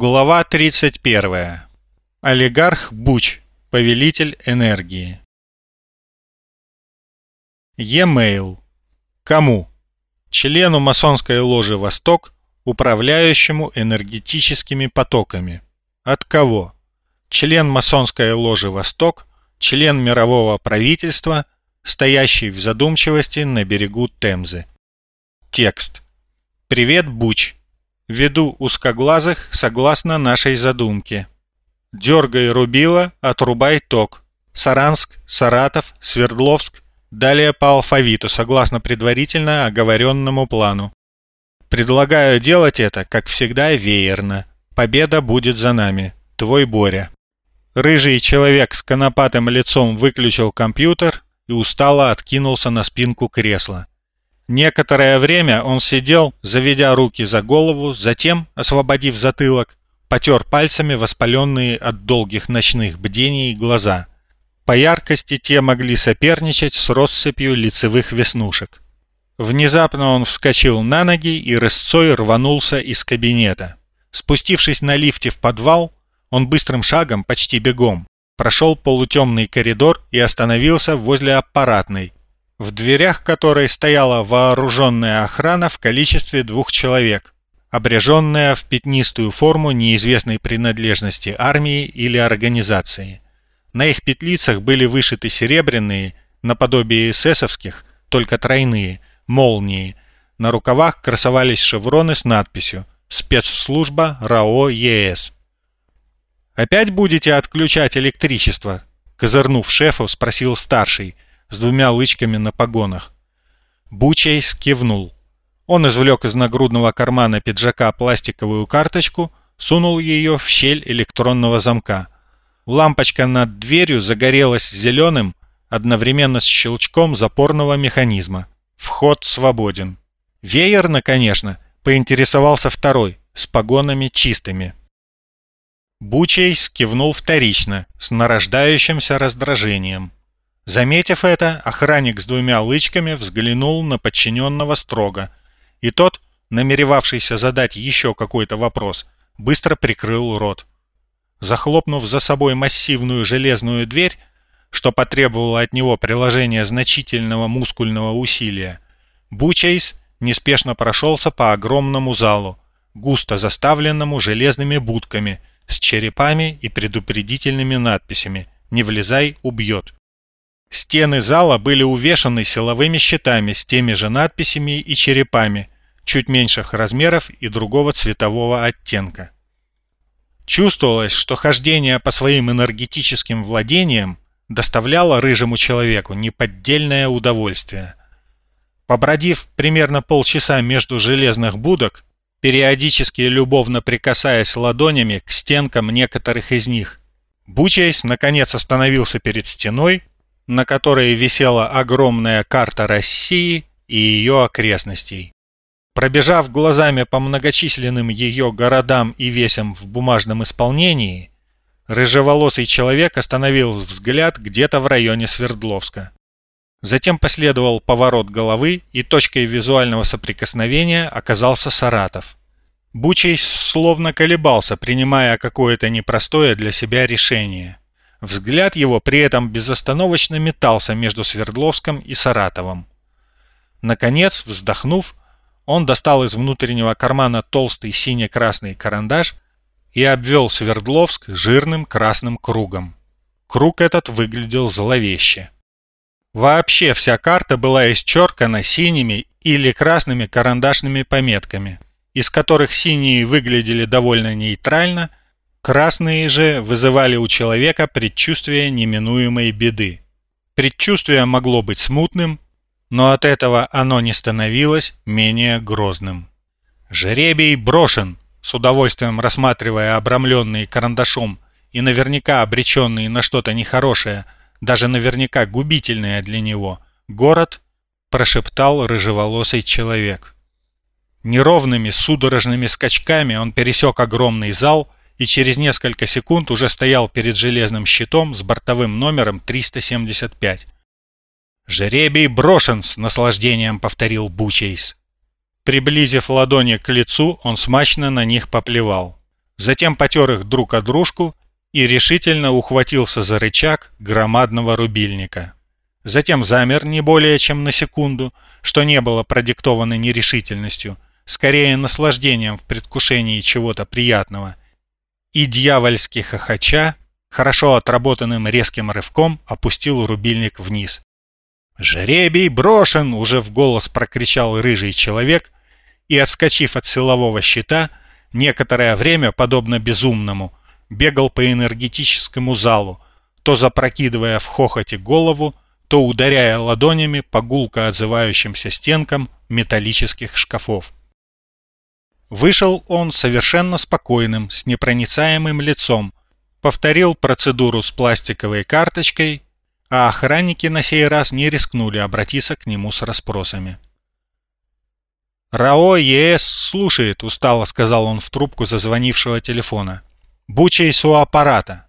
Глава 31. Олигарх Буч, повелитель энергии. E-mail. Кому? Члену масонской ложи «Восток», управляющему энергетическими потоками. От кого? Член масонской ложи «Восток», член мирового правительства, стоящий в задумчивости на берегу Темзы. Текст. Привет, Буч. Веду узкоглазых согласно нашей задумке. Дергай рубила, отрубай ток. Саранск, Саратов, Свердловск, далее по алфавиту, согласно предварительно оговоренному плану. Предлагаю делать это, как всегда, веерно. Победа будет за нами. Твой Боря. Рыжий человек с конопатым лицом выключил компьютер и устало откинулся на спинку кресла. Некоторое время он сидел, заведя руки за голову, затем, освободив затылок, потер пальцами воспаленные от долгих ночных бдений глаза. По яркости те могли соперничать с россыпью лицевых веснушек. Внезапно он вскочил на ноги и рысцой рванулся из кабинета. Спустившись на лифте в подвал, он быстрым шагом, почти бегом, прошел полутемный коридор и остановился возле аппаратной, в дверях которой стояла вооруженная охрана в количестве двух человек, обреженная в пятнистую форму неизвестной принадлежности армии или организации. На их петлицах были вышиты серебряные, наподобие эсэсовских, только тройные, молнии. На рукавах красовались шевроны с надписью «Спецслужба РАО ЕС». «Опять будете отключать электричество?» Козырнув шефу, спросил старший – с двумя лычками на погонах. Бучейс кивнул. Он извлек из нагрудного кармана пиджака пластиковую карточку, сунул ее в щель электронного замка. Лампочка над дверью загорелась зеленым одновременно с щелчком запорного механизма. Вход свободен. Веерно, конечно, поинтересовался второй, с погонами чистыми. Бучейс кивнул вторично, с нарождающимся раздражением. Заметив это, охранник с двумя лычками взглянул на подчиненного строго, и тот, намеревавшийся задать еще какой-то вопрос, быстро прикрыл рот. Захлопнув за собой массивную железную дверь, что потребовало от него приложения значительного мускульного усилия, Бучейс неспешно прошелся по огромному залу, густо заставленному железными будками с черепами и предупредительными надписями «Не влезай, убьет». Стены зала были увешаны силовыми щитами с теми же надписями и черепами, чуть меньших размеров и другого цветового оттенка. Чувствовалось, что хождение по своим энергетическим владениям доставляло рыжему человеку неподдельное удовольствие. Побродив примерно полчаса между железных будок, периодически любовно прикасаясь ладонями к стенкам некоторых из них, Бучайс наконец остановился перед стеной на которой висела огромная карта России и ее окрестностей. Пробежав глазами по многочисленным ее городам и весям в бумажном исполнении, рыжеволосый человек остановил взгляд где-то в районе Свердловска. Затем последовал поворот головы, и точкой визуального соприкосновения оказался Саратов. Бучей словно колебался, принимая какое-то непростое для себя решение. Взгляд его при этом безостановочно метался между Свердловском и Саратовом. Наконец, вздохнув, он достал из внутреннего кармана толстый сине-красный карандаш и обвел Свердловск жирным красным кругом. Круг этот выглядел зловеще. Вообще вся карта была исчеркана синими или красными карандашными пометками, из которых синие выглядели довольно нейтрально, Красные же вызывали у человека предчувствие неминуемой беды. Предчувствие могло быть смутным, но от этого оно не становилось менее грозным. «Жеребий брошен!» С удовольствием рассматривая обрамленный карандашом и наверняка обреченный на что-то нехорошее, даже наверняка губительное для него, город прошептал рыжеволосый человек. Неровными судорожными скачками он пересек огромный зал и через несколько секунд уже стоял перед железным щитом с бортовым номером 375. «Жеребий брошен!» — с наслаждением повторил Бучейс. Приблизив ладони к лицу, он смачно на них поплевал. затем потер их друг о дружку и решительно ухватился за рычаг громадного рубильника. Затем замер не более чем на секунду, что не было продиктовано нерешительностью, скорее наслаждением в предвкушении чего-то приятного, и дьявольски хохоча, хорошо отработанным резким рывком опустил рубильник вниз. «Жребий брошен!» — уже в голос прокричал рыжий человек и, отскочив от силового щита, некоторое время, подобно безумному, бегал по энергетическому залу, то запрокидывая в хохоте голову, то ударяя ладонями по гулко отзывающимся стенкам металлических шкафов. Вышел он совершенно спокойным, с непроницаемым лицом, повторил процедуру с пластиковой карточкой а охранники на сей раз не рискнули обратиться к нему с расспросами. «РАО ЕС слушает», — устало сказал он в трубку зазвонившего телефона. «Бучейс у аппарата».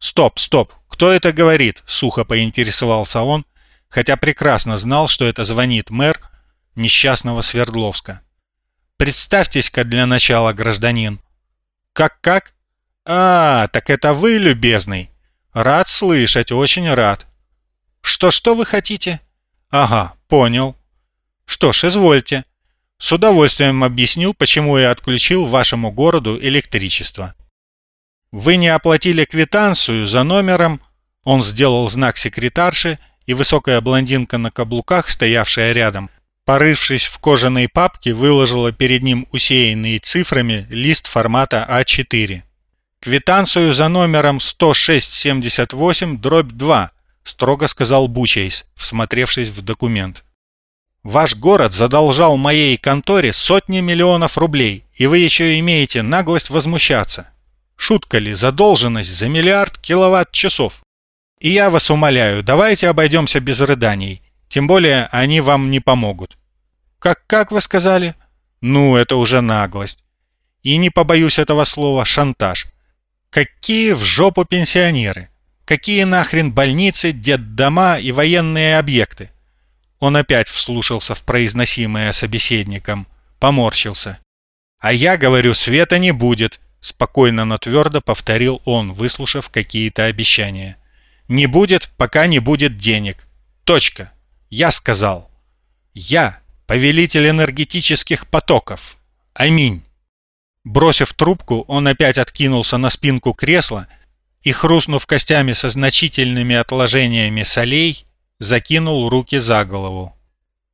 «Стоп, стоп, кто это говорит?» — сухо поинтересовался он, хотя прекрасно знал, что это звонит мэр несчастного Свердловска. «Представьтесь-ка для начала, гражданин». «Как-как?» «А, так это вы, любезный. Рад слышать, очень рад. Что-что вы хотите? Ага, понял. Что ж, извольте. С удовольствием объясню, почему я отключил вашему городу электричество. Вы не оплатили квитанцию за номером... Он сделал знак секретарши, и высокая блондинка на каблуках, стоявшая рядом, порывшись в кожаной папке, выложила перед ним усеянный цифрами лист формата А4. «Квитанцию за номером 10678-2», — строго сказал Бучейс, всмотревшись в документ. «Ваш город задолжал моей конторе сотни миллионов рублей, и вы еще имеете наглость возмущаться. Шутка ли, задолженность за миллиард киловатт-часов? И я вас умоляю, давайте обойдемся без рыданий, тем более они вам не помогут». «Как, как вы сказали?» «Ну, это уже наглость. И не побоюсь этого слова, шантаж». Какие в жопу пенсионеры? Какие нахрен больницы, детдома и военные объекты? Он опять вслушался в произносимое собеседником, поморщился. «А я говорю, света не будет», — спокойно, но твердо повторил он, выслушав какие-то обещания. «Не будет, пока не будет денег. Точка. Я сказал. Я — повелитель энергетических потоков. Аминь». Бросив трубку, он опять откинулся на спинку кресла и, хрустнув костями со значительными отложениями солей, закинул руки за голову.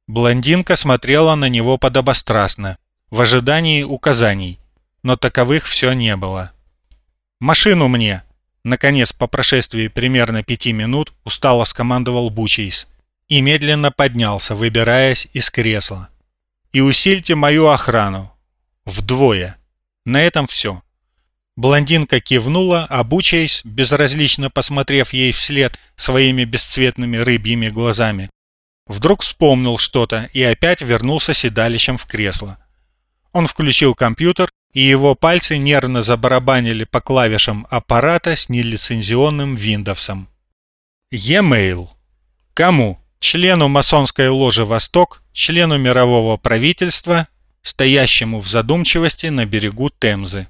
Блондинка смотрела на него подобострастно, в ожидании указаний, но таковых все не было. «Машину мне!» Наконец, по прошествии примерно пяти минут, устало скомандовал Бучейс и медленно поднялся, выбираясь из кресла. «И усильте мою охрану. Вдвое!» На этом все. Блондинка кивнула, обучаясь, безразлично посмотрев ей вслед своими бесцветными рыбьими глазами. Вдруг вспомнил что-то и опять вернулся седалищем в кресло. Он включил компьютер, и его пальцы нервно забарабанили по клавишам аппарата с нелицензионным Windows. E-mail. Кому? Члену масонской ложи «Восток», члену мирового правительства, стоящему в задумчивости на берегу Темзы.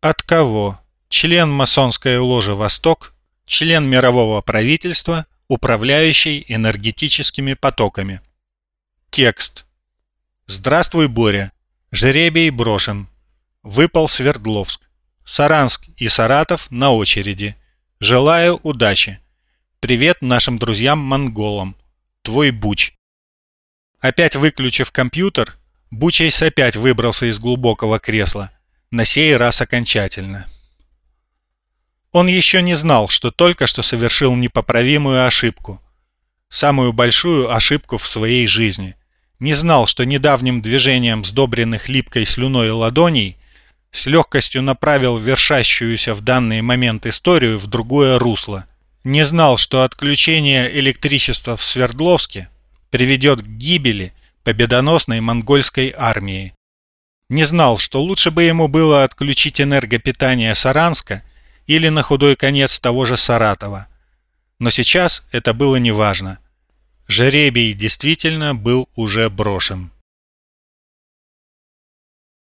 От кого? Член масонской ложи «Восток», член мирового правительства, управляющий энергетическими потоками. Текст. Здравствуй, Боря. Жребий брошен. Выпал Свердловск. Саранск и Саратов на очереди. Желаю удачи. Привет нашим друзьям-монголам. Твой Буч. Опять выключив компьютер, Бучейс опять выбрался из глубокого кресла, на сей раз окончательно. Он еще не знал, что только что совершил непоправимую ошибку. Самую большую ошибку в своей жизни. Не знал, что недавним движением сдобренных липкой слюной ладоней с легкостью направил вершащуюся в данный момент историю в другое русло. Не знал, что отключение электричества в Свердловске приведет к гибели победоносной монгольской армии. Не знал, что лучше бы ему было отключить энергопитание Саранска или на худой конец того же Саратова. Но сейчас это было неважно. Жеребий действительно был уже брошен.